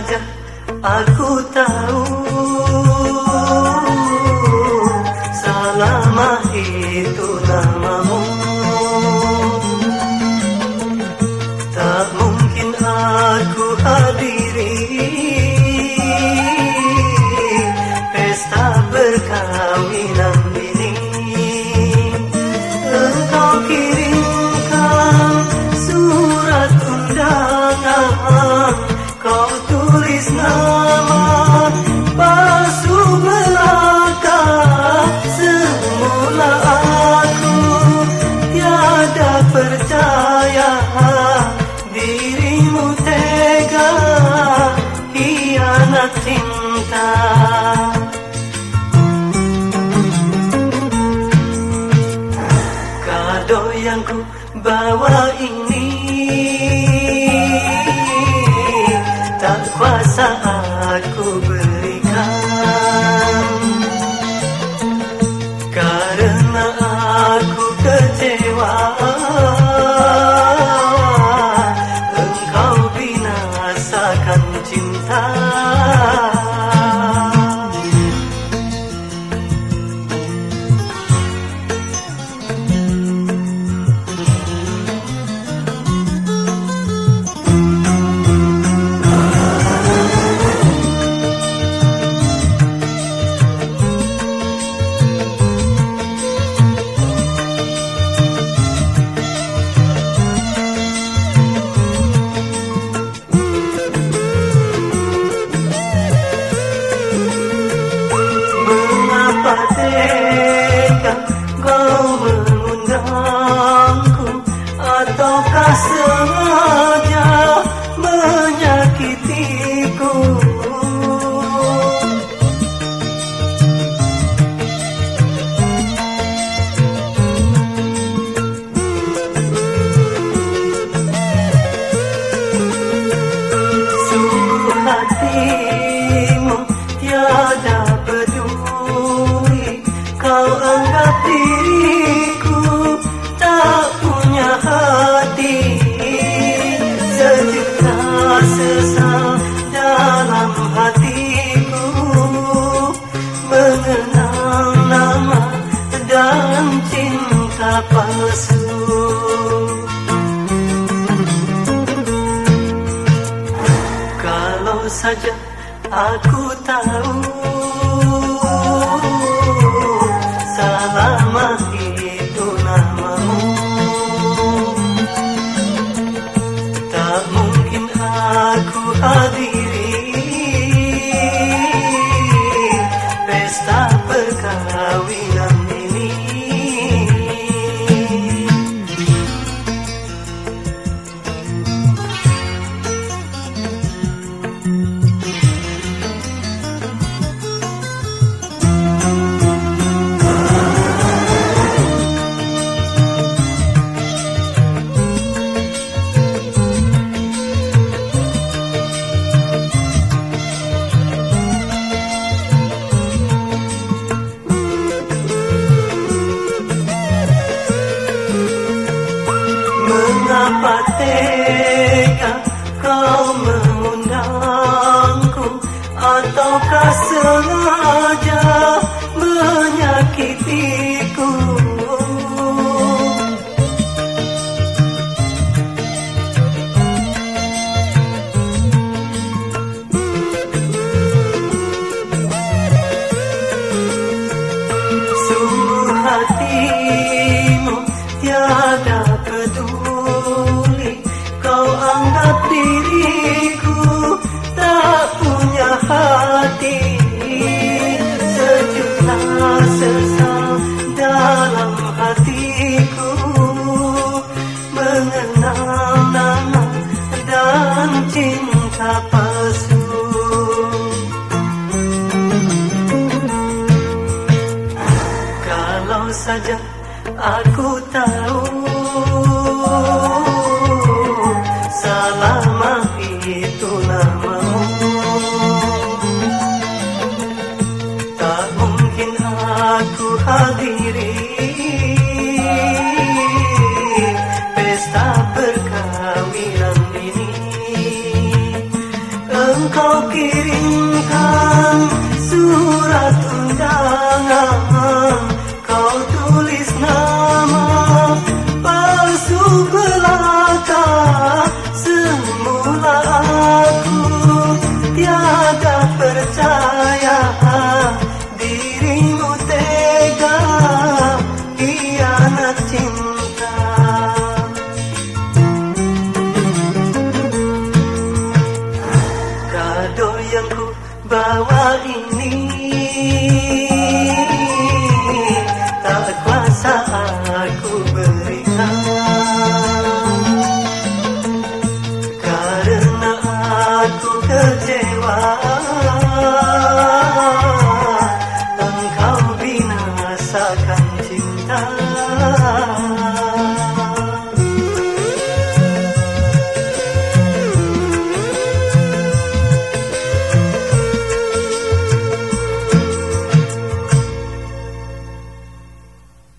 wajah aku tahu. Salamah itu namamu Tak mungkin aku hadir saja aku tak Dapatkah kau mengundangku? Ataukah sengaja menyakitiku cinta palsu Kalau saja aku tahu kado yang ku bawa ini tak kuasa aku berikan karena aku kecewa.